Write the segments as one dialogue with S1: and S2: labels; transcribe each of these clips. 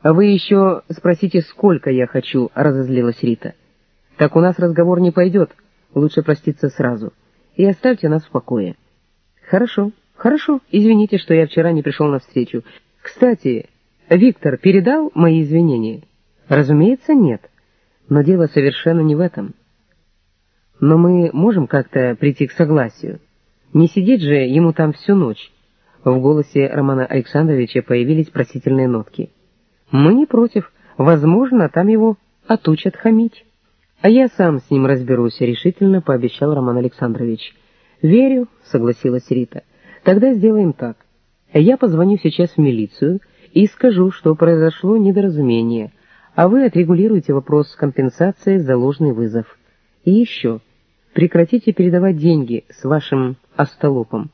S1: А вы еще спросите, сколько я хочу, разозлилась Рита. Так у нас разговор не пойдет. Лучше проститься сразу. И оставьте нас в покое. Хорошо, хорошо. Извините, что я вчера не пришел на встречу. Кстати, Виктор передал мои извинения? Разумеется, нет. Но дело совершенно не в этом. Но мы можем как-то прийти к согласию. Не сидеть же ему там всю ночь. В голосе Романа Александровича появились просительные нотки. Мы не против. Возможно, там его отучат хамить. А я сам с ним разберусь, решительно пообещал Роман Александрович. Верю, согласилась Рита. Тогда сделаем так. Я позвоню сейчас в милицию и скажу, что произошло недоразумение, а вы отрегулируете вопрос с компенсацией за ложный вызов. И еще, прекратите передавать деньги с вашим остолопом.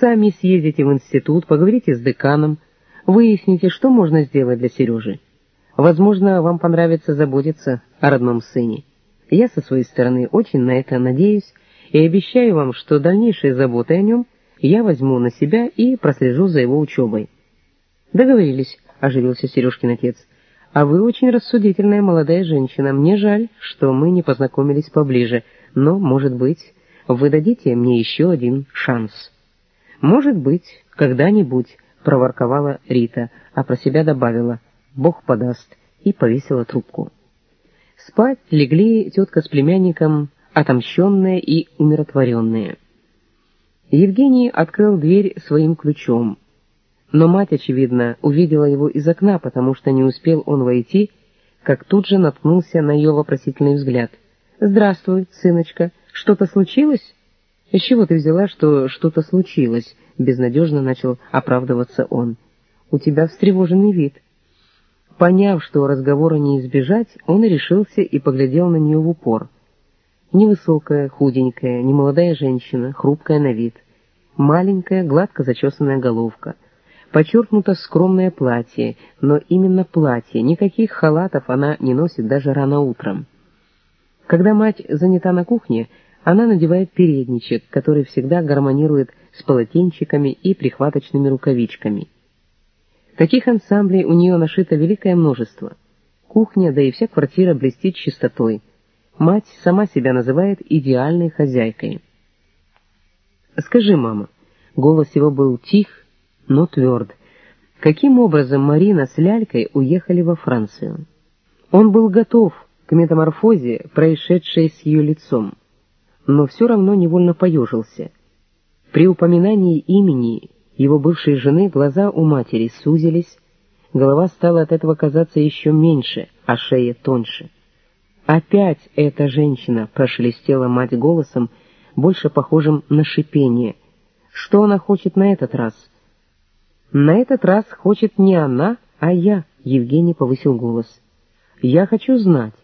S1: Сами съездите в институт, поговорите с деканом, Выясните, что можно сделать для Сережи. Возможно, вам понравится заботиться о родном сыне. Я со своей стороны очень на это надеюсь и обещаю вам, что дальнейшие заботы о нем я возьму на себя и прослежу за его учебой. Договорились, оживился Сережкин отец. А вы очень рассудительная молодая женщина. Мне жаль, что мы не познакомились поближе, но, может быть, вы дадите мне еще один шанс. Может быть, когда-нибудь — проворковала Рита, а про себя добавила «Бог подаст» и повесила трубку. Спать легли тетка с племянником, отомщенные и умиротворенные. Евгений открыл дверь своим ключом, но мать, очевидно, увидела его из окна, потому что не успел он войти, как тут же наткнулся на ее вопросительный взгляд. «Здравствуй, сыночка, что-то случилось?» «Из чего ты взяла, что что-то случилось?» — безнадежно начал оправдываться он. «У тебя встревоженный вид». Поняв, что разговора не избежать, он решился и поглядел на нее в упор. Невысокая, худенькая, немолодая женщина, хрупкая на вид. Маленькая, гладко зачесанная головка. Подчеркнуто скромное платье, но именно платье, никаких халатов она не носит даже рано утром. Когда мать занята на кухне, она надевает передничек, который всегда гармонирует с полотенчиками и прихваточными рукавичками. Таких ансамблей у нее нашито великое множество. Кухня, да и вся квартира блестит чистотой. Мать сама себя называет идеальной хозяйкой. «Скажи, мама», — голос его был тих, но тверд, каким образом Марина с Лялькой уехали во Францию? Он был готов к метаморфозе, происшедшей с ее лицом но все равно невольно поежился. При упоминании имени его бывшей жены глаза у матери сузились, голова стала от этого казаться еще меньше, а шея тоньше. «Опять эта женщина!» — прошелестела мать голосом, больше похожим на шипение. «Что она хочет на этот раз?» «На этот раз хочет не она, а я», — Евгений повысил голос. «Я хочу знать,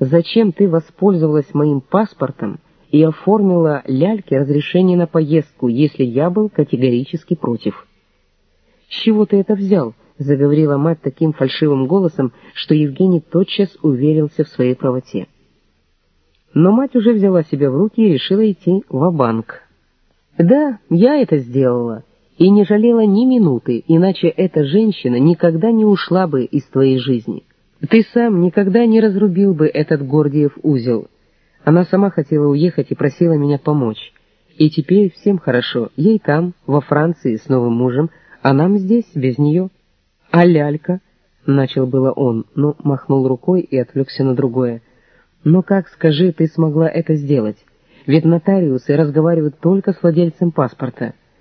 S1: зачем ты воспользовалась моим паспортом и оформила ляльке разрешение на поездку, если я был категорически против. «С чего ты это взял?» — заговорила мать таким фальшивым голосом, что Евгений тотчас уверился в своей правоте. Но мать уже взяла себя в руки и решила идти в банк «Да, я это сделала, и не жалела ни минуты, иначе эта женщина никогда не ушла бы из твоей жизни. Ты сам никогда не разрубил бы этот Гордиев узел». Она сама хотела уехать и просила меня помочь. И теперь всем хорошо. Ей там, во Франции, с новым мужем, а нам здесь, без нее. А лялька? Начал было он, но махнул рукой и отвлекся на другое. Но как, скажи, ты смогла это сделать? Ведь нотариусы разговаривают только с владельцем паспорта —